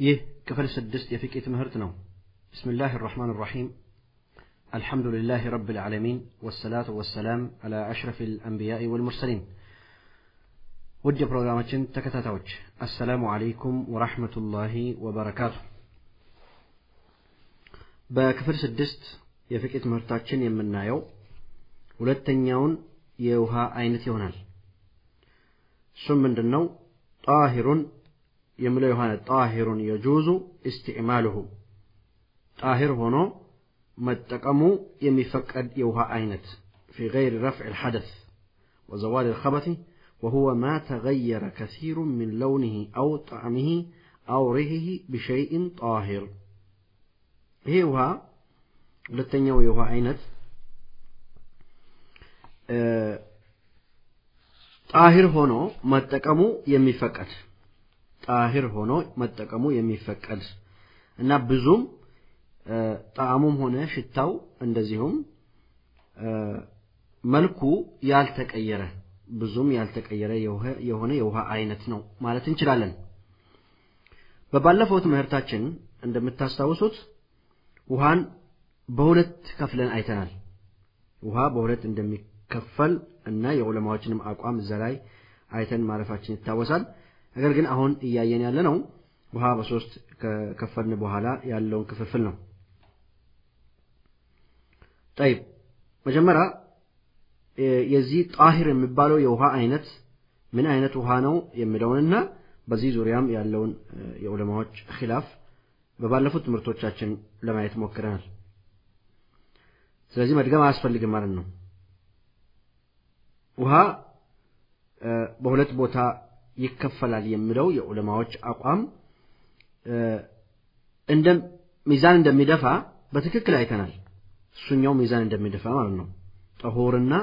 ይህ ክፍል ስድስት የፍቄ ትምህርት ነው ብስምላህ ራሕማን ራሒም الحمد لله رب العالمين والصلاة والسلام على أشرف الأنبياء والمرسلين ውድ የፕሮግራማችን ተከታታዮች አሰላሙ አለይኩም ወራህመቱላሂ ወበረካቱ በክፍል ስድስት የፍቄ ትምህርታችን የምናየው ሁለተኛውን የውሃ አይነት ይሆናል እሱም ምንድን ነው ጣሂሩን የሚለው የሆነ ጣሂሩን የጁዙ እስትዕማልሁ ጣሂር ሆኖ መጠቀሙ የሚፈቀድ የውሃ አይነት في غير رفع الحدث وزوال الخبث وهو ما تغير كثير من لونه أو طعمه أو ريحه بشيء طاهر ይሄ ውሃ ሁለተኛው የውሃ አይነት ጣሂር ሆኖ መጠቀሙ የሚፈቀድ ጣሂር ሆኖ መጠቀሙ የሚፈቀድ እና ብዙም ጣዕሙም ሆነ ሽታው እንደዚሁም መልኩ ያልተቀየረ ብዙም ያልተቀየረ የሆነ የውሃ አይነት ነው ማለት እንችላለን። በባለፈው ትምህርታችን እንደምታስታውሱት ውሃን በሁለት ከፍለን አይተናል። ውሃ በሁለት እንደሚከፈል እና የዑለማዎችንም አቋም እዛ ላይ አይተን ማለፋችን ይታወሳል ነገር ግን አሁን እያየን ያለ ነው ውሃ በሶስት ከከፈልን በኋላ ያለውን ክፍፍል ነው። ጠይብ መጀመሪያ የዚህ ጣሂር የሚባለው የውሃ አይነት ምን አይነት ውሃ ነው የሚለውንና በዚህ ዙሪያም ያለውን የዑለማዎች ኪላፍ በባለፉት ትምህርቶቻችን ለማየት ሞክረናል። ስለዚህ መድገም አያስፈልግም ማለት ነው። ውሃ በሁለት ቦታ ይከፈላል የሚለው የዑለማዎች አቋም እንደ ሚዛን እንደሚደፋ በትክክል አይተናል። እሱኛው ሚዛን እንደሚደፋ ማለት ነው። ጠሆርና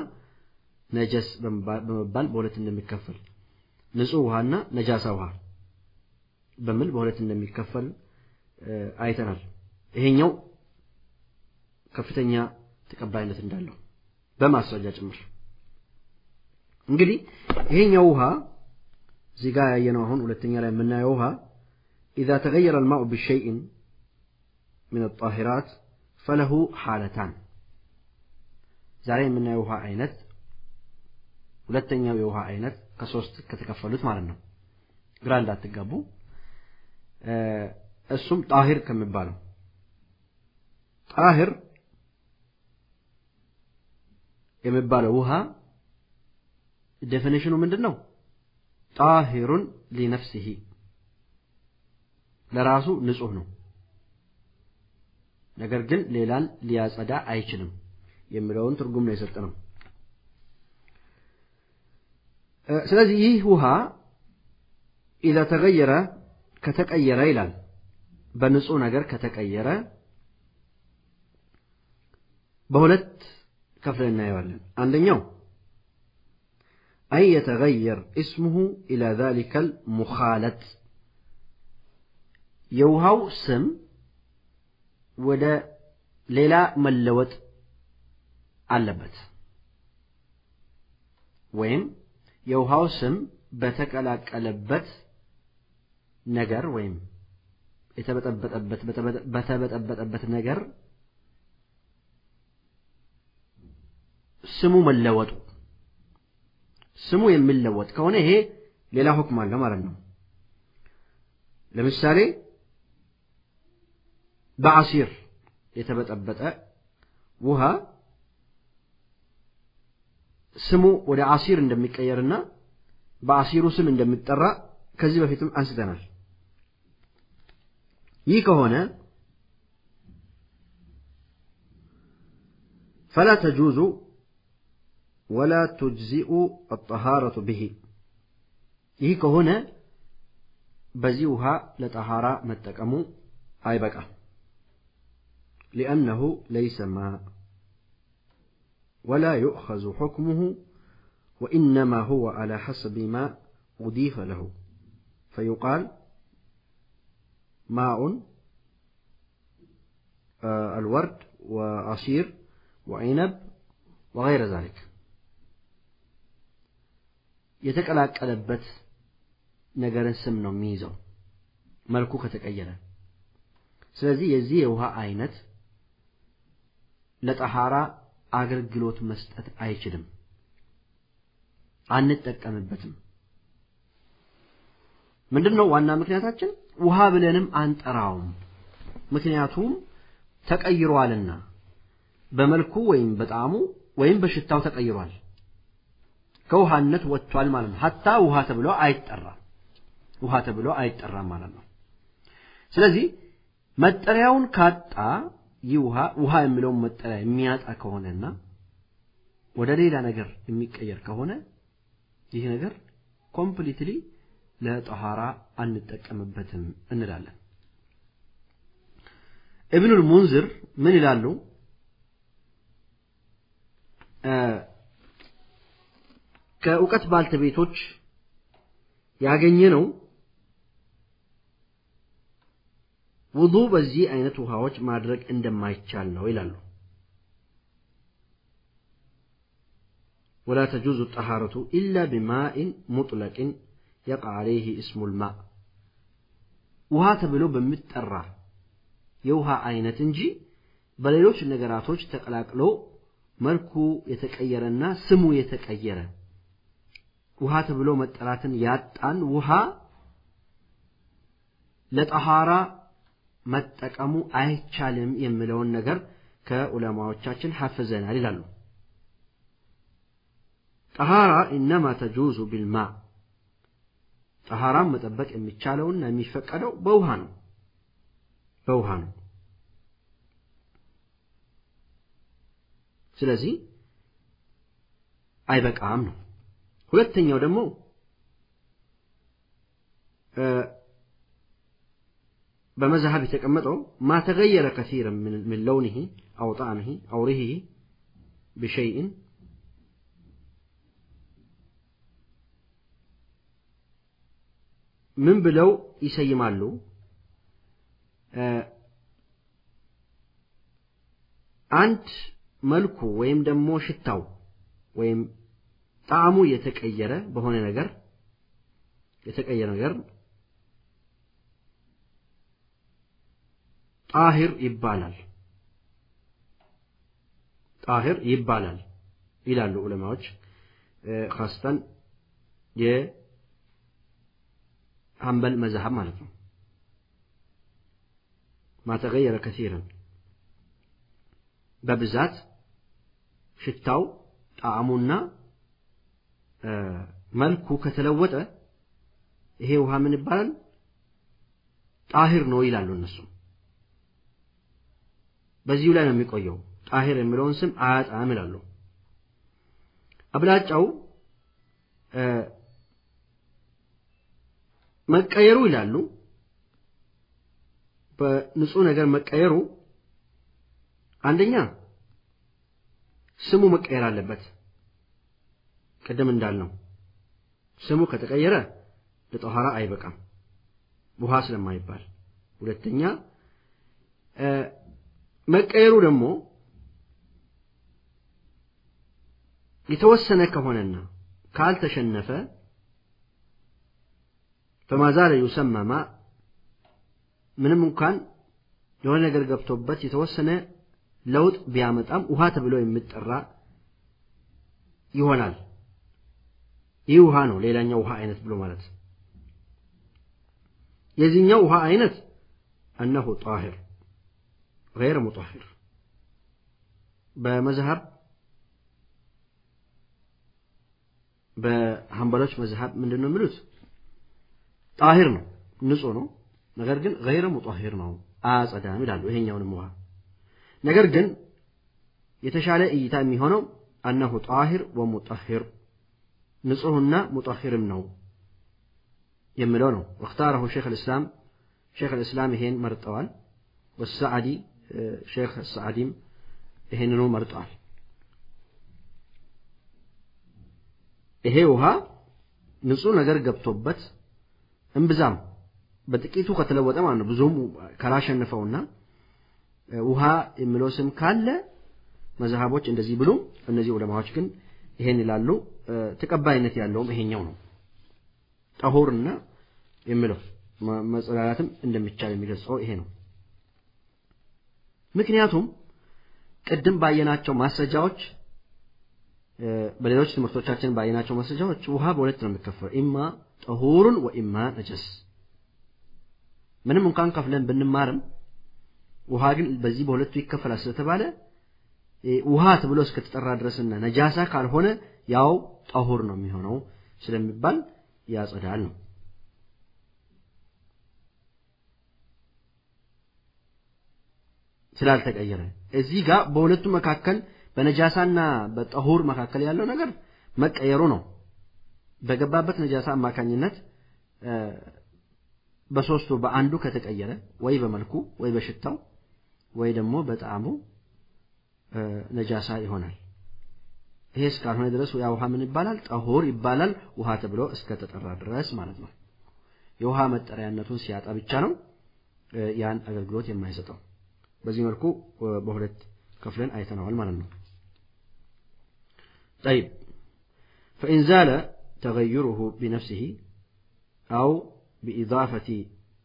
ነጀስ በመባል በሁለት እንደሚከፈል ንጹህ ውሃና ነጃሳ ውሃ በሚል በሁለት እንደሚከፈል አይተናል። ይሄኛው ከፍተኛ ተቀባይነት እንዳለው በማስረጃ ጭምር። እንግዲህ ይሄኛው ውሃ زجاجة ينوهن ولا إذا تغير الماء بشيء من الطاهرات فله حالتان. زارين من نايوها عينت ولا تنجلا عينت كصوت كتكفلت مالنا. جراند تجابو آه، السم طاهر كم بالو طاهر يمبالوها. ديفينيشنو مندنو ጣሂሩን ሊነፍሲሂ ለራሱ ንጹህ ነው። ነገር ግን ሌላን ሊያጸዳ አይችልም የሚለውን ትርጉም ነው የሰጠ ነው ስለዚህ ይህ ውሃ ኢዛ ተገየረ ከተቀየረ ይላል። በንጹህ ነገር ከተቀየረ በሁለት ከፍለን እናየዋለን። አንደኛው أن يتغير اسمه إلى ذلك المخالط የውሃው ስም ወደ ሌላ መለወጥ አለበት ወይም የውሃው ስም በተቀላቀለበት ነገር ወይም የተበጠበጠበት በተበጠበጠበት ነገር ስሙ መለወጡ ስሙ የሚለወጥ ከሆነ ይሄ ሌላ ሁክም አለ ማለት ነው ለምሳሌ በአሲር የተበጠበጠ ውሃ ስሙ ወደ አሲር እንደሚቀየርና በአሲሩ ስም እንደሚጠራ ከዚህ በፊትም አንስተናል ይህ ከሆነ فلا تجوز ولا تجزئ الطهارة به ይህ ከሆነ በዚህ ውሃ ለጠሃራ መጠቀሙ አይበቃም لأنه ليس ماء ولا يؤخذ حكمه وإنما هو على حسب ما أضيف له فيقال ماء الورد وعصير وعنب وغير ذلك የተቀላቀለበት ነገርን ስም ነው የሚይዘው። መልኩ ከተቀየረ። ስለዚህ የዚህ የውሃ አይነት ለጠሃራ አገልግሎት መስጠት አይችልም። አንጠቀምበትም። ምንድን ነው ዋና ምክንያታችን? ውሃ ብለንም አንጠራውም። ምክንያቱም ተቀይሯልና በመልኩ ወይም በጣዕሙ ወይም በሽታው ተቀይሯል ከውሃነት ወጥቷል ማለት ነው። ሀታ ውሃ ተብሎ አይጠራም። ውሃ ተብሎ አይጠራም ማለት ነው። ስለዚህ መጠሪያውን ካጣ ይህ ውሃ ውሃ የሚለውን መጠሪያ የሚያጣ ከሆነና ወደ ሌላ ነገር የሚቀየር ከሆነ ይህ ነገር completely ለጠሃራ አንጠቀምበትም እንላለን። እብኑል ሙንዝር ምን ይላሉ ከእውቀት ባልተቤቶች ያገኘ ነው ውዱ በዚህ አይነት ውሃዎች ማድረግ እንደማይቻል ነው ይላሉ ولا تجوز الطهارة إلا بماء مطلق يقع عليه اسم الماء ውሃ ተብሎ በሚጠራ የውሃ አይነት እንጂ በሌሎች ነገራቶች ተቀላቅሎ መልኩ የተቀየረና ስሙ የተቀየረ ውሃ ተብሎ መጠራትን ያጣን ውሃ ለጠሃራ መጠቀሙ አይቻልም የሚለውን ነገር ከዑለማዎቻችን ሐፍዘናል ይላሉ። ጠሃራ ኢነማ ተጁዙ ቢልማ ጠሃራም መጠበቅ የሚቻለውና የሚፈቀደው በውሃ ነው። በውሃ ነው። ስለዚህ አይበቃም ነው ሁለተኛው ደግሞ በመዝሀብ የተቀመጠው ማ ተገየረ ከሲረ ምን ለውንህ አው ጣዕምህ አው ሪህህ ብሸይእን ምን ብለው ይሰይማሉ? አንድ መልኩ ወይም ደግሞ ሽታው ወይም ጣዕሙ የተቀየረ በሆነ ነገር የተቀየረ ነገር ጣሂር ይባላል። ጣሂር ይባላል ይላሉ ዑለማዎች። ካስተን የሀንበል መዛሀብ ማለት ነው። ማተገየረ ከሲረን። በብዛት ሽታው ጣዕሙና መልኩ ከተለወጠ ይሄ ውሃ ምን ይባላል? ጣሂር ነው ይላሉ እነሱ። በዚሁ ላይ ነው የሚቆየው። ጣሂር የሚለውን ስም አያጣም ይላሉ። አብላጫው መቀየሩ ይላሉ። በንጹህ ነገር መቀየሩ አንደኛ ስሙ መቀየር አለበት ቅድም እንዳልነው ስሙ ከተቀየረ ለጠኋራ አይበቃም ውሃ ስለማይባል። ሁለተኛ መቀየሩ ደግሞ የተወሰነ ከሆነና ካልተሸነፈ ፈማዛለ ዩሰመማ ምንም እንኳን የሆነ ነገር ገብቶበት የተወሰነ ለውጥ ቢያመጣም ውሃ ተብሎ የሚጠራ ይሆናል ይህ ውሃ ነው ሌላኛው ውሃ አይነት ብሎ ማለት የዚህኛው ውሃ አይነት እነሆ ጣሂር غير مطهر በመዝሀብ በሐንበሎች መዝሀብ ምንድን ነው የሚሉት ጣሂር ነው ንጹህ ነው ነገር ግን ገይረ ሙጣሂር ነው አያጸዳም ይላሉ ይሄኛውንም ውሃ ነገር ግን የተሻለ እይታ የሚሆነው አነሁ ጣሂር ወሙጠሂር ንጹህና ሙጠሂርም ነው የሚለው ነው። ወክታረሁ ሼክ ልእስላም ሼክ ልእስላም ይሄን መርጠዋል። ወሰዓዲ ሼክ ሰዓዲም ይሄንኑ መርጠዋል። ይሄ ውሃ ንጹህ ነገር ገብቶበት እምብዛም በጥቂቱ ከተለወጠ ማለት ነው። ብዙም ካላሸነፈውና ውሃ የሚለው ስም ካለ መዝሃቦች እንደዚህ ብሉ እነዚህ ዑለማዎች ግን ይሄን ይላሉ ተቀባይነት ያለውም ይሄኛው ነው ጠሁርና የሚለው መጸዳዳትም እንደሚቻል የሚገልጸው ይሄ ነው። ምክንያቱም ቅድም ባየናቸው ማስረጃዎች በሌሎች ትምህርቶቻችን ባየናቸው ማስረጃዎች ውሃ በሁለት ነው የሚከፈለው፣ ኢማ ጠሁሩን ወኢማ ነጀስ። ምንም እንኳን ከፍለን ብንማርም ውሃ ግን በዚህ በሁለቱ ይከፈላል ስለተባለ ውሃ ተብሎ እስከተጠራ ድረስና ነጃሳ ካልሆነ ያው ጠሁር ነው የሚሆነው ስለሚባል ያጸዳል ነው። ስላልተቀየረ እዚህ ጋር በሁለቱ መካከል በነጃሳና በጠሁር መካከል ያለው ነገር መቀየሩ ነው። በገባበት ነጃሳ አማካኝነት በሶስቱ በአንዱ ከተቀየረ ወይ በመልኩ ወይ በሽታው ወይ ደግሞ በጣዕሙ ነጃሳ ይሆናል። ይሄ እስካልሆነ ድረስ ያ ውሃ ምን ይባላል? ጠሁር ይባላል። ውሃ ተብሎ እስከተጠራ ድረስ ማለት ነው። የውሃ መጠሪያነቱን ሲያጣ ብቻ ነው ያን አገልግሎት የማይሰጠው። በዚህ መልኩ በሁለት ከፍለን አይተነዋል ማለት ነው። طيب فإن زال تغيره بنفسه أو بإضافة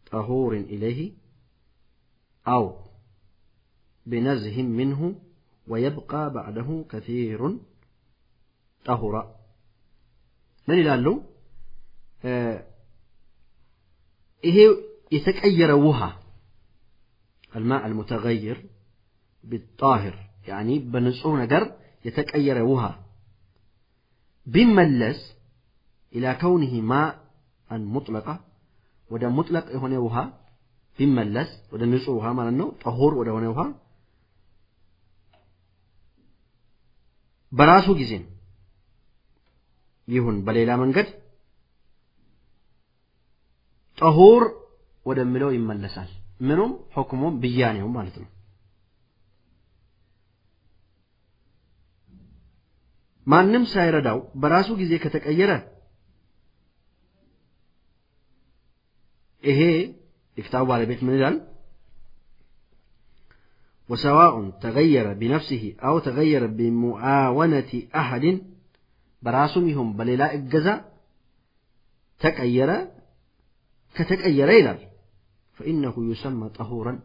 طهور إليه أو بنزه منه ويبقى بعده كثير طهورا من يلالو؟ آه، إيه يتغير وها؟ الماء المتغير بالطاهر يعني بنصو نجر يتغير وها. بملس إلى كونه ماء مطلقه ودا مطلق يهونه وها. بملس ودا نصو وها معناتنو طهور ودا هونه وها. براسو جيزين ይሁን በሌላ መንገድ ጠሁር ወደሚለው ይመለሳል። ምኑም ሁክሙም ብያኔው ማለት ነው። ማንም ሳይረዳው በራሱ ጊዜ ከተቀየረ ይሄ የክታቡ ባለቤት ምን ይላል? ወሰዋኡን ተገየረ ቢነፍሲሂ አው ተገየረ ቢሙዓወነቲ አሐድን أحد براسم يهم بليلا إجزا تكير كتكير إلى فإنه يسمى طهورا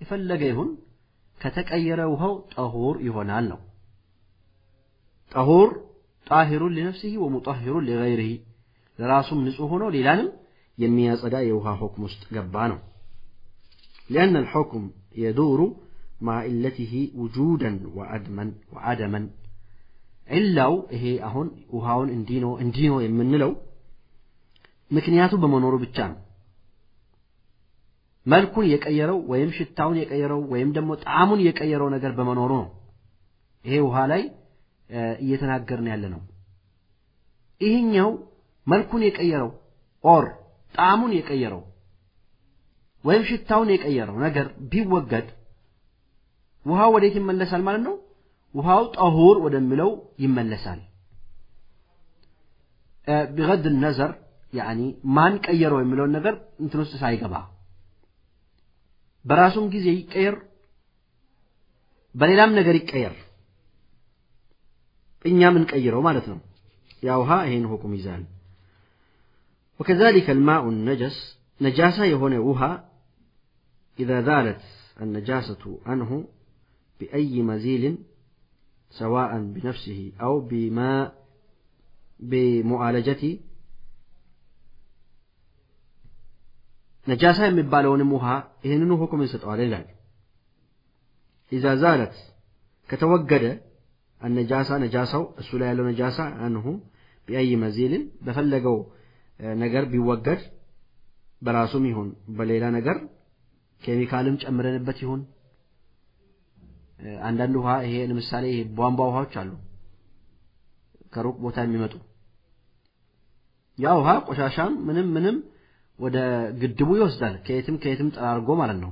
يفلق يهن كتكير وهو طهور يهون له طهور طاهر لنفسه ومطهر لغيره لراسم نسوه ليلانم የሚያጸዳ የውሃ ሁክም ውስጥ ገባ ነው لأن الحكم يدور مع علته وجودا وعدما وعدما ኢላው ይሄ አሁን ውሃውን እንዲህ ነው የምንለው ምክንያቱ በመኖሩ ብቻ ነው። መልኩን የቀየረው ወይም ሽታውን የቀየረው ወይም ደግሞ ጣዕሙን የቀየረው ነገር በመኖሩ ነው። ይሄ ውሃ ላይ እየተናገርን ያለ ነው ይህኛው መልኩን የቀየረው or ጣዕሙን የቀየረው ወይም ሽታውን የቀየረው ነገር ቢወገድ ውሃው ወዴት ይመለሳል ማለት ነው? ውሃው ጠሁር ወደሚለው ይመለሳል። ቢገድ ነዘር ያኒ ማን ቀየረው የሚለውን ነገር እንትን ውስጥ ሳይገባ በራሱም ጊዜ ይቀየር፣ በሌላም ነገር ይቀየር፣ እኛ ምን ቀይረው ማለት ነው። ያ ውሃ ይሄን ሁኩም ይዛል። وكذلك الماء النجس نجاسة يهون وها إذا زالت النجاسة عنه بأي مزيل سواء بنفسه أو بما بمعالجة نجاسة يمبالون وها إهننو حكم يسطوال إلال إذا زالت كتوجد النجاسة نجاسة السلاية نجاسة عنه بأي مزيل بفلقوا ነገር ቢወገድ በራሱም ይሁን በሌላ ነገር ኬሚካልም ጨምረንበት ይሁን አንዳንድ ውሃ ይሄ ለምሳሌ ይሄ ቧንቧ ውሃዎች አሉ። ከሩቅ ቦታ የሚመጡ ያ ውሃ ቆሻሻም ምንም ምንም ወደ ግድቡ ይወስዳል። ከየትም ከየትም ጠራርጎ ማለት ነው።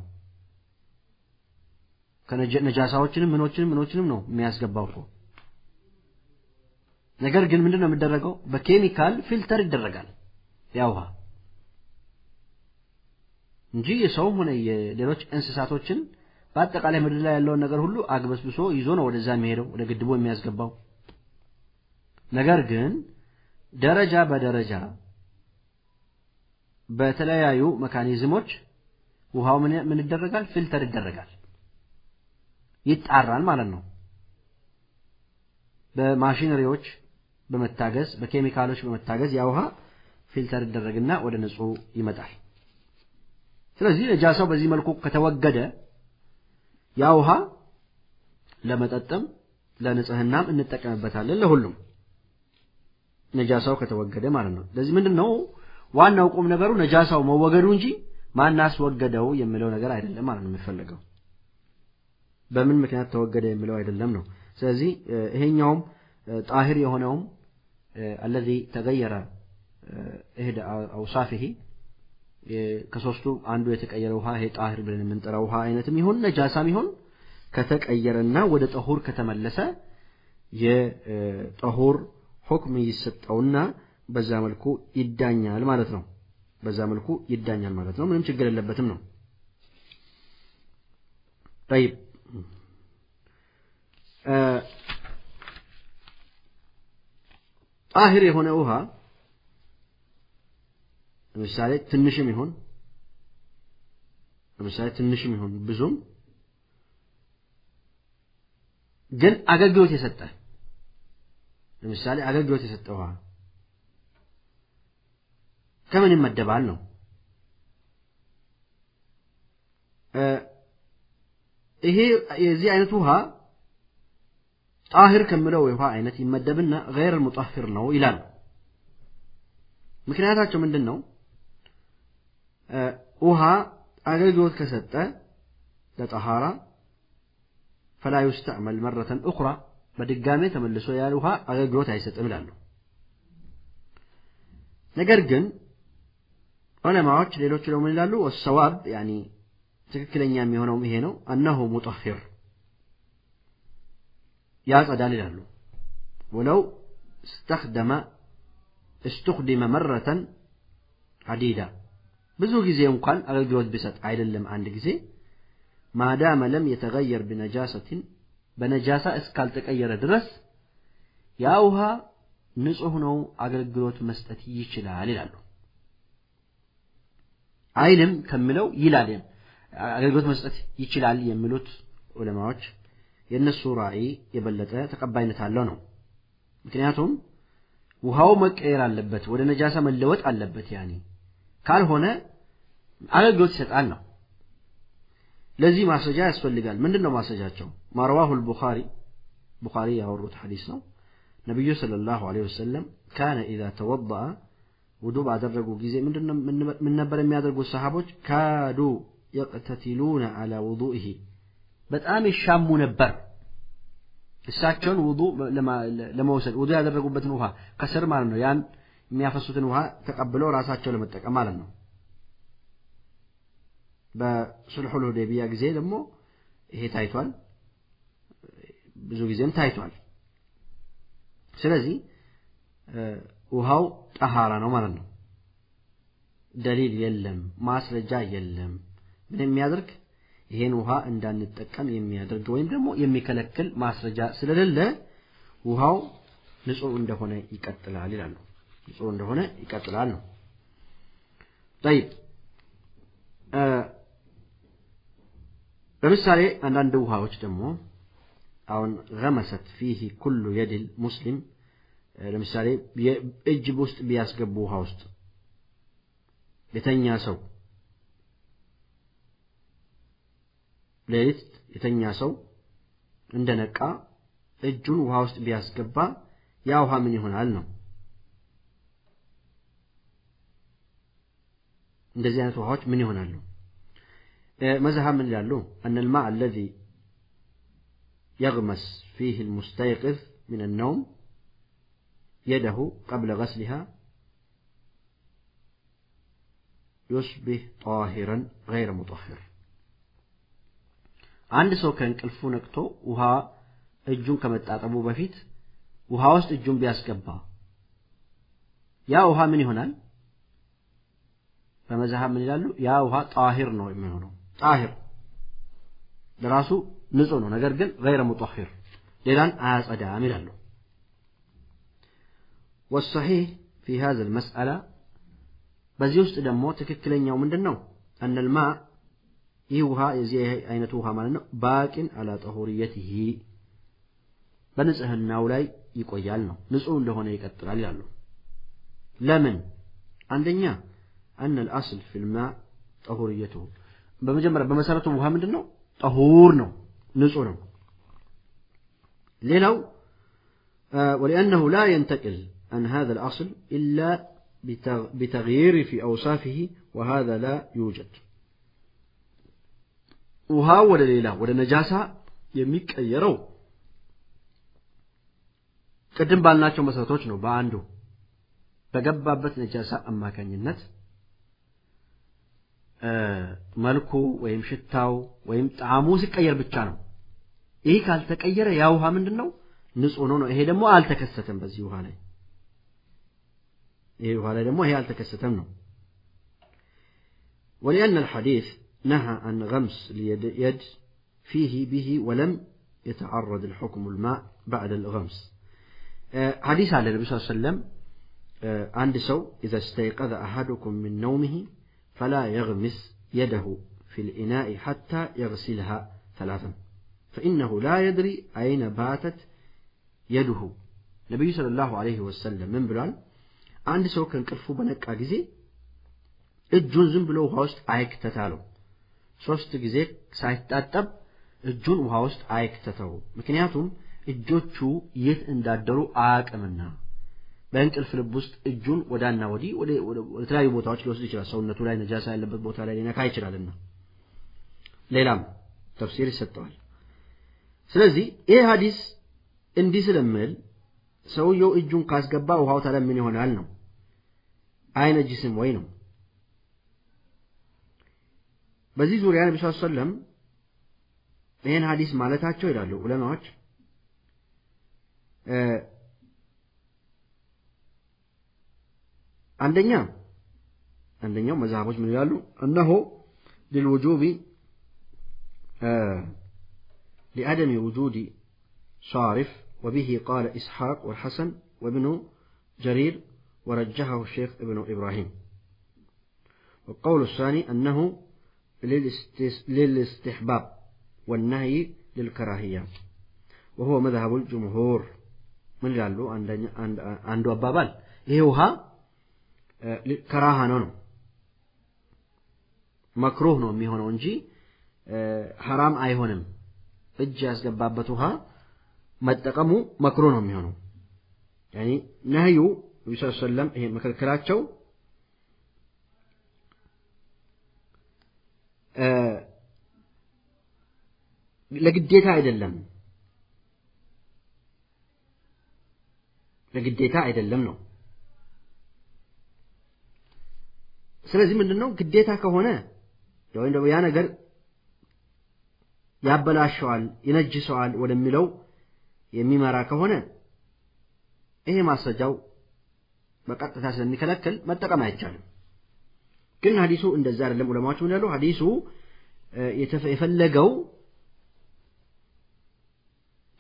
ከነጃሳዎችንም ምኖችንም ምኖችንም ነው የሚያስገባው እኮ። ነገር ግን ምንድን ነው የሚደረገው? በኬሚካል ፊልተር ይደረጋል ያ ውሃ። እንጂ የሰውም ሆነ የሌሎች እንስሳቶችን በአጠቃላይ ምድር ላይ ያለውን ነገር ሁሉ አግበስብሶ ይዞ ነው ወደዛ የሚሄደው ወደ ግድቡ የሚያስገባው ነገር ግን ደረጃ በደረጃ በተለያዩ mechanism ኦች ውሃው ምን ይደረጋል? filter ይደረጋል፣ ይጣራል ማለት ነው። በማሽነሪዎች በመታገዝ በኬሚካሎች በመታገዝ ያ ውሃ filter ይደረግና ወደ ንጹህ ይመጣል። ስለዚህ ነጃሳው በዚህ መልኩ ከተወገደ ያ ውሃ ለመጠጥም ለንጽህናም እንጠቀምበታለን ለሁሉም ነጃሳው ከተወገደ ማለት ነው። ስለዚህ ምንድን ዋናው ቁም ነገሩ ነጃሳው መወገዱ እንጂ ማን አስወገደው የሚለው ነገር አይደለም ማለት ነው የሚፈለገው። በምን ምክንያት ተወገደ የሚለው አይደለም ነው። ስለዚህ ይሄኛውም ጣሂር የሆነውም አለዚ ተገየረ እህደ አውሳፊሂ ከሶስቱ አንዱ የተቀየረ ውሃ ይሄ ጣሂር ብለን የምንጠራው ውሃ አይነትም ይሁን ነጃሳም ይሁን ከተቀየረና ወደ ጠሁር ከተመለሰ የጠሁር ሁክም ይሰጠውና በዛ መልኩ ይዳኛል ማለት ነው። በዛ መልኩ ይዳኛል ማለት ነው። ምንም ችግር የለበትም ነው። ጠይብ ጣሂር የሆነ ውሃ ለምሳሌ ትንሽም ይሁን ለምሳሌ ትንሽም ይሁን ብዙም ግን አገልግሎት የሰጠ ለምሳሌ አገልግሎት የሰጠ ውሃ ከምን ይመደባል ነው? ይሄ የዚህ አይነት ውሃ ጣሂር ከምለው የውሃ አይነት ይመደብና ገይር ሙጣሂር ነው ይላል። ምክንያታቸው ምንድን ነው? ውሃ አገልግሎት ከሰጠ ለጠሃራ ፈላ ዩስተዕመል መረተን ኡኽራ በድጋሜ ተመልሶ ያለ ውሃ አገልግሎት አይሰጥም ይላሉ። ነገር ግን ዑለማዎች ሌሎቹ ደግሞ ይላሉ ወሰዋብ ያኒ ትክክለኛ የሚሆነውም ይሄ ነው አነሁ ሙጠሂር ያጸዳል ይላሉ። ወለው እስተኽደመ እስትኽዲመ መረተን አዲዳ ብዙ ጊዜ እንኳን አገልግሎት ቢሰጥ አይደለም አንድ ጊዜ ማዳመ ለም የተገየር ቢነጃሰትን በነጃሳ እስካልተቀየረ ድረስ ያ ውሃ ንጹህ ነው አገልግሎት መስጠት ይችላል ይላሉ። አይልም ከሚለው ይላል አገልግሎት መስጠት ይችላል የሚሉት ዑለማዎች የእነሱ ራእይ የበለጠ ተቀባይነት አለው ነው። ምክንያቱም ውሃው መቀየር አለበት፣ ወደ ነጃሳ መለወጥ አለበት። ያኔ ካልሆነ አገልግሎት ይሰጣል ነው። ለዚህ ማስረጃ ያስፈልጋል። ምንድን ነው ማስረጃቸው? ማርዋሁል ቡኻሪ ቡኻሪ ያወሩት ሐዲስ ነው። ነቢዩ ሰለላሁ ዐለይሂ ወሰለም ካነ ኢዛ ተወደአ ውዱ ባደረጉ ጊዜ ምን ነበር የሚያደርጉት ሰሃቦች? ካዱ የቅተቲሉነ ዐላ ውዱኢሂ በጣም ይሻሙ ነበር እሳቸውን ውዱ ለመውሰድ ውዱ ያደረጉበትን ውሃ ከስር ማለት ነው ያን የሚያፈሱትን ውሃ ተቀብለው ራሳቸው ለመጠቀም ማለት ነው። በሱልሑል ሁዴቢያ ጊዜ ደግሞ ይሄ ታይቷል። ብዙ ጊዜም ታይቷል። ስለዚህ ውሃው ጠሃራ ነው ማለት ነው። ደሊል የለም፣ ማስረጃ የለም። ምን የሚያደርግ ይሄን ውሃ እንዳንጠቀም የሚያደርግ ወይም ደግሞ የሚከለክል ማስረጃ ስለሌለ ውሃው ንጹህ እንደሆነ ይቀጥላል ይላሉ። ንጹህ እንደሆነ ይቀጥላል ነው። ጠይብ ለምሳሌ አንዳንድ ውሃዎች ደግሞ አሁን ገመሰት ፊህ ኩሉ የድል ሙስሊም ለምሳሌ እጅ ውስጥ ቢያስገቡ ውሃ ውስጥ የተኛ ሰው ሌሊት የተኛ ሰው እንደነቃ እጁን ውሃ ውስጥ ቢያስገባ ያ ውሃ ምን ይሆናል ነው። እንደዚህ አይነት ውሃዎች ምን ይሆናሉ? መዝሀብ ምን ይላሉ? አነ ልማ አለዚ يغمس فيه المستيقظ من النوم يده قبل غسلها يصبح طاهرا غير مطهر አንድ ሰው ከእንቅልፉ ነቅቶ ውሃ እጁን ከመጣጠቡ በፊት ውሃ ውስጥ እጁን ቢያስገባ ያ ውሃ ምን ይሆናል? በመዝሃብ ምን ይላሉ? ያ ውሃ ጣሂር ነው የሚሆነው። ጣሂር ለራሱ ንጹህ ነው፣ ነገር ግን ገይረ ሙጣሂር ሌላን አያጸዳም ይላሉ። ወሰሒህ ፊ ሃዘ ልመስአላ በዚህ ውስጥ ደግሞ ትክክለኛው ምንድን ነው? አነልማ ይህ ውሃ የዚህ አይነቱ ውሃ ማለት ነው ባቂን አላ ጠሁርየትህ በንጽህናው ላይ ይቆያል ነው ንጹህ እንደሆነ ይቀጥላል ይላሉ። ለምን አንደኛ አነ ልአስል ፊልማ ጠሁርየትሁ በመጀመሪያ በመሰረቱ ውሃ ምንድን ነው ጠሁር ነው ንጹህ ነው ሌላው ولأنه لا ينتقل عن هذا الأصل إلا بتغيير في أوصافه وهذا لا يوجد ውሃ ወደ ሌላ ወደ ነጃሳ የሚቀየረው ቅድም ባልናቸው መሰረቶች ነው በአንዱ በገባበት ነጃሳ አማካኝነት መልኩ ወይም ሽታው ወይም ጣዕሙ ሲቀየር ብቻ ነው ይህ ካልተቀየረ ያ ውሃ ምንድን ነው ንጹህ ነው ነው ይሄ ደግሞ አልተከሰተም በዚህ ውሃ ላይ ይሄ ውሃ ላይ ደግሞ ይሄ አልተከሰተም ነው ولأن الحديث نهى عن غمس اليد فيه به ولم يتعرض الحكم الماء بعد الغمس حديث على النبي صلى الله عليه وسلم عند سو إذا استيقظ أحدكم من نومه فلا يغمس يده في الإناء حتى يغسلها ثلاثا فإنه لا يدري أين باتت يده نبي صلى الله عليه وسلم من بلال عند سو كان كرفو بنك أجزي እጁን ዝም ብሎ ውሃ ውስጥ አይክተት አለው ሶስት ጊዜ ሳይታጠብ እጁን ውሃ ውስጥ አይክተተው ምክንያቱም እጆቹ የት እንዳደሩ አያቅምና በእንቅልፍ ልብ ውስጥ እጁን ወዳና ወዲህ ወደ ተለያዩ ቦታዎች ሊወስድ ይችላል። ሰውነቱ ላይ ነጃሳ ያለበት ቦታ ላይ ሊነካ ይችላልና። ሌላም ተፍሲር ይሰጠዋል። ስለዚህ ይህ ሀዲስ እንዲህ ስለምል ሰውየው እጁን ካስገባ ውሃው ምን ይሆናል ነው? አይነጅስም ወይ ነው? በዚህ ዙሪያ ነቢ ሰለም ይህን ሀዲስ ማለታቸው ይላሉ ዑለማዎች አንደኛ አንደኛው መዛሀቦች ምን ይላሉ እነሆ ልልውጁቢ لعدم وجود صارف وبه قال إسحاق والحسن وابن جرير ورجحه الشيخ ابن إبراهيم والقول الثاني أنه للاستحباب والنهي للكراهية وهو مذهب الجمهور من قالوا عنده أبابال ይሄ ውሃ ከራሃ ነው ነው። መክሩህ ነው የሚሆነው እንጂ ሐራም አይሆንም። እጅ ያስገባበት ውሃ መጠቀሙ መክሩህ ነው የሚሆነው። ያኒ ነህዩ ነቢ ይሄ መከልከላቸው ለግዴታ አይደለም። ለግዴታ አይደለም ነው ስለዚህ ምንድን ነው ግዴታ ከሆነ ወይም ደግሞ ያ ነገር ያበላሸዋል ይነጅሰዋል ወደሚለው የሚመራ ከሆነ ይሄ ማስረጃው በቀጥታ ስለሚከለክል መጠቀም አይቻልም። ግን ሀዲሱ እንደዛ አይደለም። ዑለማዎች ምን ያሉ ሀዲሱ የፈለገው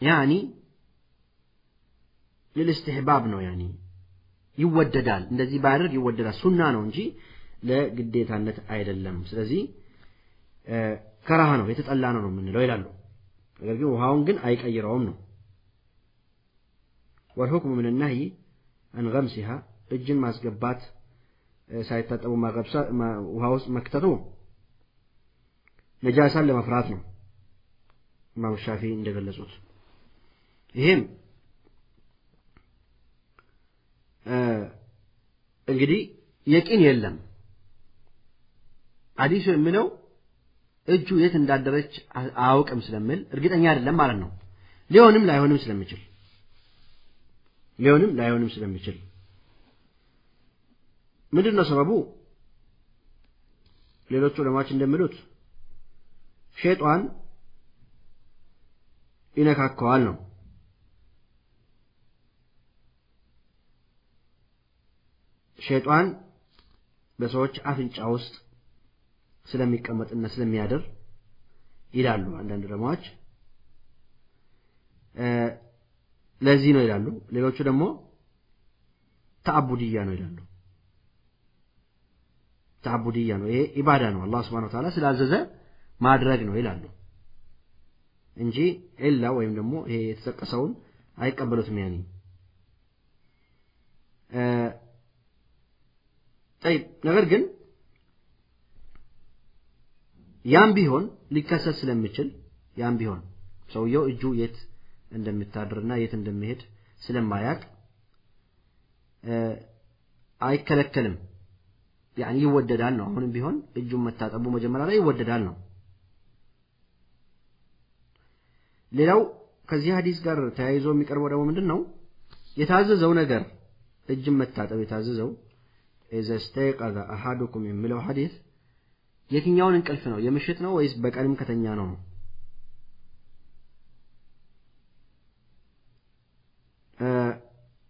ያኒ ልልስትሕባብ ነው ያኒ ይወደዳል። እንደዚህ ባያደርግ ይወደዳል። ሱና ነው እንጂ ለግዴታነት አይደለም። ስለዚህ ከራሃ ነው የተጠላ ነው ነው የምንለው ይላሉ። ነገር ግን ውሃውን ግን አይቀይረውም ነው። ወልሁክሙ ምን ናህይ አን ገምሲሃ እጅን ማስገባት ሳይታጠቡ ውሃ ውስጥ መክተቱ ነጃሳን ለመፍራት ነው። ኢማም ሻፊ እንደገለጹት ይሄም እንግዲህ የቂን የለም ሐዲሱ የሚለው እጁ የት እንዳደረች አያውቅም ስለሚል እርግጠኛ አይደለም ማለት ነው። ሊሆንም ላይሆንም ስለሚችል ሊሆንም ላይሆንም ስለሚችል። ምንድን ነው ሰበቡ? ሌሎቹ ዑለማዎች እንደሚሉት ሼጧን ይነካከዋል ነው። ሼጧን በሰዎች አፍንጫ ውስጥ ስለሚቀመጥና ስለሚያድር ይላሉ አንዳንድ ዑለማዎች። ለዚህ ነው ይላሉ። ሌሎቹ ደግሞ ተአቡድያ ነው ይላሉ። ተዓቡድያ ነው። ይሄ ኢባዳ ነው። አላህ ስብሓን ወተዓላ ስላዘዘ ማድረግ ነው ይላሉ። እንጂ ዒላ ወይም ደግሞ ይሄ የተጠቀሰውን አይቀበሉትም ያኒ ጠይብ ነገር ግን ያም ቢሆን ሊከሰት ስለሚችል ያም ቢሆን ሰውየው እጁ የት እንደምታድርና የት እንደሚሄድ ስለማያቅ አይከለከልም። ያኒ ይወደዳል ነው። አሁንም ቢሆን እጁን መታጠቡ መጀመሪያ ላይ ይወደዳል ነው። ሌላው ከዚህ ሀዲስ ጋር ተያይዞ የሚቀርበው ደግሞ ምንድን ነው የታዘዘው ነገር እጅን መታጠብ የታዘዘው ኢዘ ስተይቀዘ አሐዱኩም የሚለው ሐዲስ የትኛውን እንቅልፍ ነው? የምሽት ነው ወይስ በቀንም ከተኛ ነው?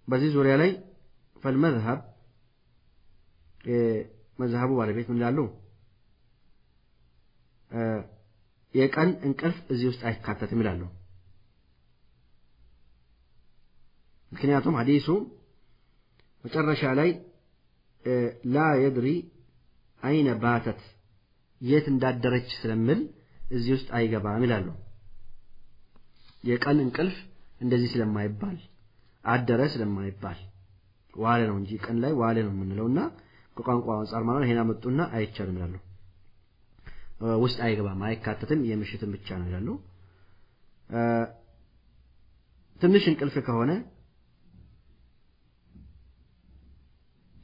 በዚህ ዙሪያ ላይ ፈልመዝሀብ መዝሀቡ ባለቤት ምን ላሉ የቀን እንቅልፍ እዚህ ውስጥ አይካተትም ይላሉ። ምክንያቱም ሐዲሱ መጨረሻ ላይ ላ የድሪ አይነ ባተት የት እንዳደረች ስለምል እዚህ ውስጥ አይገባም ይላሉ። የቀን እንቅልፍ እንደዚህ ስለማይባል አደረ ስለማይባል ዋለ ነው እንጂ ቀን ላይ ዋለ ነው የምንለው እና ከቋንቋ አንጻር ማለት ይሄን አመጡና አይቻልም ይላሉ። ውስጥ አይገባም አይካተትም የምሽትን ብቻ ነው ይላሉ። ትንሽ እንቅልፍ ከሆነ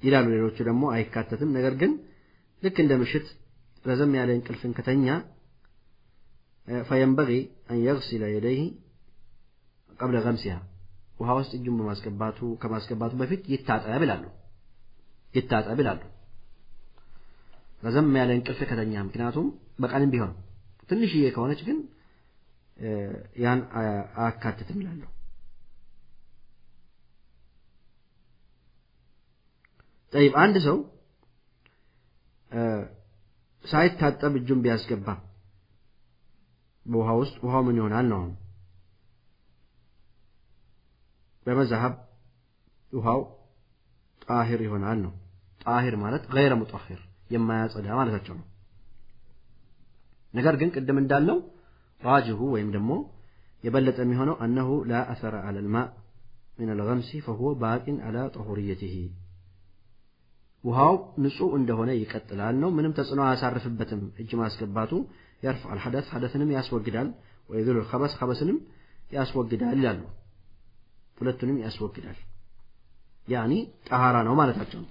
ይላሉ ሌሎቹ ደግሞ አይካተትም። ነገር ግን ልክ እንደ ምሽት ረዘም ያለ እንቅልፍን ከተኛ ፈየንበጊ አን የግሲለ የደይህ ቀብለ ገምሲሃ ውሃ ውስጥ እጁን በማስገባቱ ከማስገባቱ በፊት ይታጠብ ይላሉ። ይታጠብ ይላሉ። ረዘም ያለ እንቅልፍ ከተኛ ምክንያቱም በቀንም ቢሆን ትንሽዬ ከሆነች ግን ያን አያካትትም ይላሉ። ጠይብ አንድ ሰው ሳይታጠብ እጁን ቢያስገባ። በውሃ ውስጥ ውሃው ምን ይሆናል ነው በመዛሀብ ውሃው ጣሂር ይሆናል ነው። ጣሂር ማለት ገይረ ሙጠሂር የማያጸዳ ማለታቸው ነው። ነገር ግን ቅድም እንዳልነው ራጅሁ ወይም ደግሞ የበለጠ የሚሆነው አነሁ ላ አሰረ አለ ልማ ምን አልገምሲ ፈሁወ ባቂን አላ ጠሁርየትህ ውሃው ንጹህ እንደሆነ ይቀጥላል ነው። ምንም ተጽዕኖ አያሳርፍበትም። እጅ ማስገባቱ የርፍ አልሐደት ሐደትንም ያስወግዳል። ወይዙል ከበስ ከበስንም ያስወግዳል ይላሉ። ሁለቱንም ያስወግዳል። ያኒ ጠሃራ ነው ማለታቸው። ነው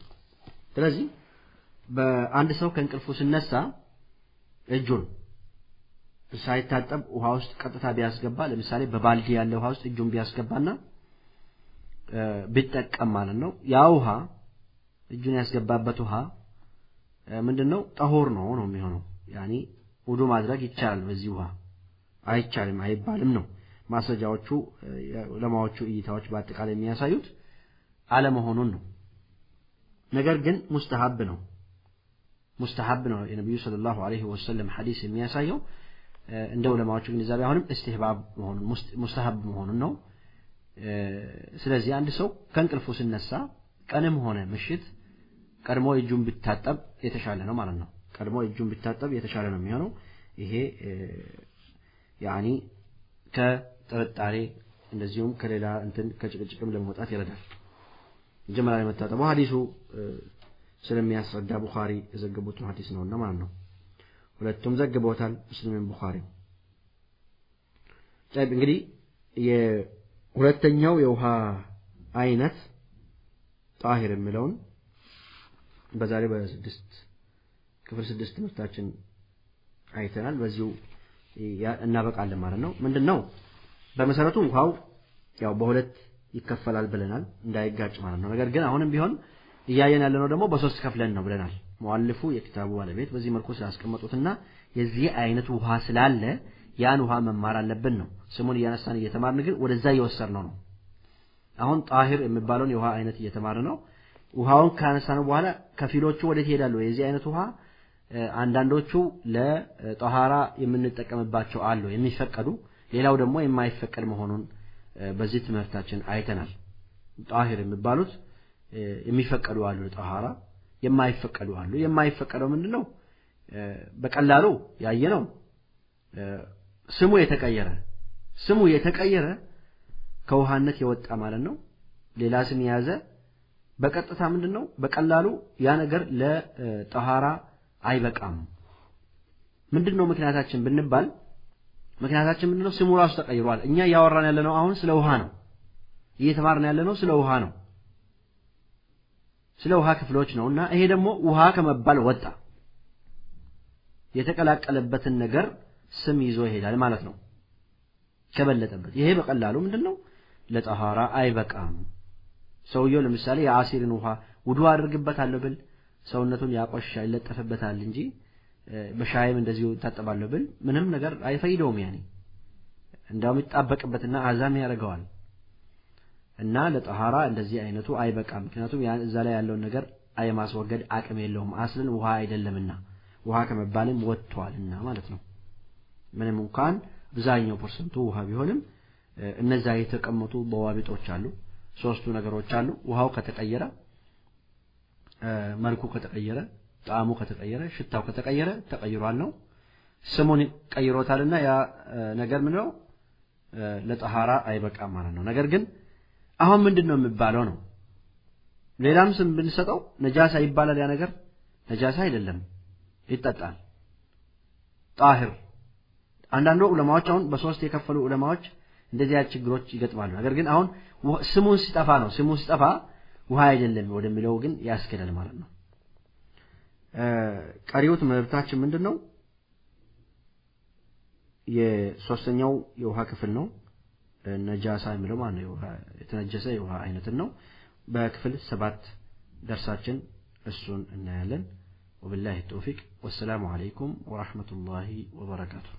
ስለዚህ በአንድ ሰው ከእንቅልፉ ሲነሳ እጁን ሳይታጠብ ውሃ ውስጥ ቀጥታ ቢያስገባ ለምሳሌ በባልዲ ያለ ውሃ ውስጥ እጁን ቢያስገባና ቢጠቀም ማለት ነው። ያ ውሃ እጁን ያስገባበት ውሃ ምንድን ነው ጠሆር ነው ነው የሚሆነው። ያኒ ውዱ ማድረግ ይቻላል በዚህ ውሃ። አይቻልም አይባልም ነው ማስረጃዎቹ ለማዎቹ እይታዎች በአጠቃላይ የሚያሳዩት አለመሆኑን ነው። ነገር ግን ሙስተሀብ ነው። ሙስተሀብ ነው የነቢዩ ስለ ላሁ ዐለይሂ ወሰለም ሐዲስ የሚያሳየው። እንደ ዑለማዎቹ ግንዛቤ አሁንም እስትህባብ መሆኑን ሙስተሀብ መሆኑን ነው። ስለዚህ አንድ ሰው ከእንቅልፉ ሲነሳ ቀንም ሆነ ምሽት ቀድሞ እጁን ቢታጠብ የተሻለ ነው ማለት ነው። ቀድሞ እጁን ቢታጠብ የተሻለ ነው የሚሆነው። ይሄ ያኒ ከጥርጣሬ እንደዚሁም ከሌላ እንትን ከጭቅጭቅም ለመውጣት ይረዳል። መጀመሪያ ላይ መታጠቡ ሀዲሱ ስለሚያስረዳ ቡኻሪ የዘገቡትን ሀዲስ ነውና ማለት ነው። ሁለቱም ዘግበውታል ሙስሊምን ቡኻሪ። እንግዲህ የሁለተኛው የውሃ አይነት ጣሂር የሚለውን በዛሬ በስድስት ክፍል ስድስት ትምህርታችን አይተናል። በዚሁ እናበቃለን ማለት ነው። ምንድን ነው በመሰረቱ ውሃው ያው በሁለት ይከፈላል ብለናል እንዳይጋጭ ማለት ነው። ነገር ግን አሁንም ቢሆን እያየን ያለነው ደግሞ በሶስት ከፍለን ነው ብለናል። መዋልፉ የኪታቡ ባለቤት በዚህ መልኩ ስላስቀመጡትና የዚህ አይነት ውሃ ስላለ ያን ውሃ መማር አለብን ነው። ስሙን እያነሳን እየተማርን ግን ወደዛ እየወሰድ ነው። ነው አሁን ጣሂር የሚባለውን የውሃ አይነት እየተማር ነው ውሃውን ካነሳነው በኋላ ከፊሎቹ ወዴት ይሄዳሉ የዚህ አይነት ውሃ አንዳንዶቹ ለጠሃራ የምንጠቀምባቸው አሉ የሚፈቀዱ ሌላው ደግሞ የማይፈቀድ መሆኑን በዚህ ትምህርታችን አይተናል ጣሂር የሚባሉት የሚፈቀዱ አሉ ለጠሃራ የማይፈቀዱ አሉ። የማይፈቀደው ምንድን ነው? በቀላሉ ያየ ነው ስሙ የተቀየረ ስሙ የተቀየረ ከውሃነት የወጣ ማለት ነው። ሌላ ስም የያዘ በቀጥታ ምንድን ነው? በቀላሉ ያ ነገር ለጠሃራ አይበቃም። ምንድን ነው ምክንያታችን ብንባል ምክንያታችን ምንድን? ስሙ ራሱ ተቀይሯል። እኛ እያወራን ያለነው አሁን ስለ ውሃ ነው። እየተማርን ያለነው ስለ ውሃ ነው። ስለ ውሃ ክፍሎች ነው እና ይሄ ደግሞ ውሃ ከመባል ወጣ። የተቀላቀለበትን ነገር ስም ይዞ ይሄዳል ማለት ነው። ከበለጠበት ይሄ በቀላሉ ምንድን ነው ለጠሃራ አይበቃም። ሰውየው ለምሳሌ የአሲርን ውሃ ውዱ አድርግበታለሁ ብል ሰውነቱን ያቆሻል ይለጠፍበታል እንጂ በሻይም እንደዚሁ እታጠባለሁ ብል ምንም ነገር አይፈይደውም። ያኔ እንዳውም ይጣበቅበትና አዛም ያደርገዋል። እና ለጠሃራ እንደዚህ አይነቱ አይበቃም። ምክንያቱም እዛ ላይ ያለውን ነገር የማስወገድ አቅም የለውም። أصلا ውሃ አይደለምና ውሃ ከመባልም ወጥቷልና ማለት ነው። ምንም እንኳን አብዛኛው percent ኡ ውሃ ቢሆንም እነዛ የተቀመጡ ዷዋቢጦች አሉ። ሶስቱ ነገሮች አሉ። ውሃው ከተቀየረ፣ መልኩ ከተቀየረ፣ ጣዕሙ ከተቀየረ፣ ሽታው ከተቀየረ ተቀይሯል ነው። ስሙን ቀይሮታልና ያ ነገር ምንድነው ለጠሃራ አይበቃም ማለት ነው። ነገር ግን አሁን ምንድን ነው የሚባለው ነው። ሌላም ስም ብንሰጠው ነጃሳ ይባላል። ያ ነገር ነጃሳ አይደለም፣ ይጠጣል። ጣሂር አንዳንዱ ዑለማዎች አሁን በሶስት የከፈሉ ዑለማዎች አይነት ችግሮች ይገጥማሉ። ነገር ግን አሁን ስሙን ሲጠፋ ነው ስሙ ሲጠፋ ውሃ አይደለም ወደሚለው ግን ያስኬዳል ማለት ነው። ቀሪው ትምህርታችን ምንድን ነው? የሶስተኛው የውሃ ክፍል ነው። ነጃሳ የሚለው ማለት ነው። የተነጀሰ የውሃ አይነትን ነው። በክፍል ሰባት ደርሳችን እሱን እናያለን። ወብላሂ ተውፊቅ ወሰላሙ አለይኩም ወራህመቱላሂ ወበረካቱሁ።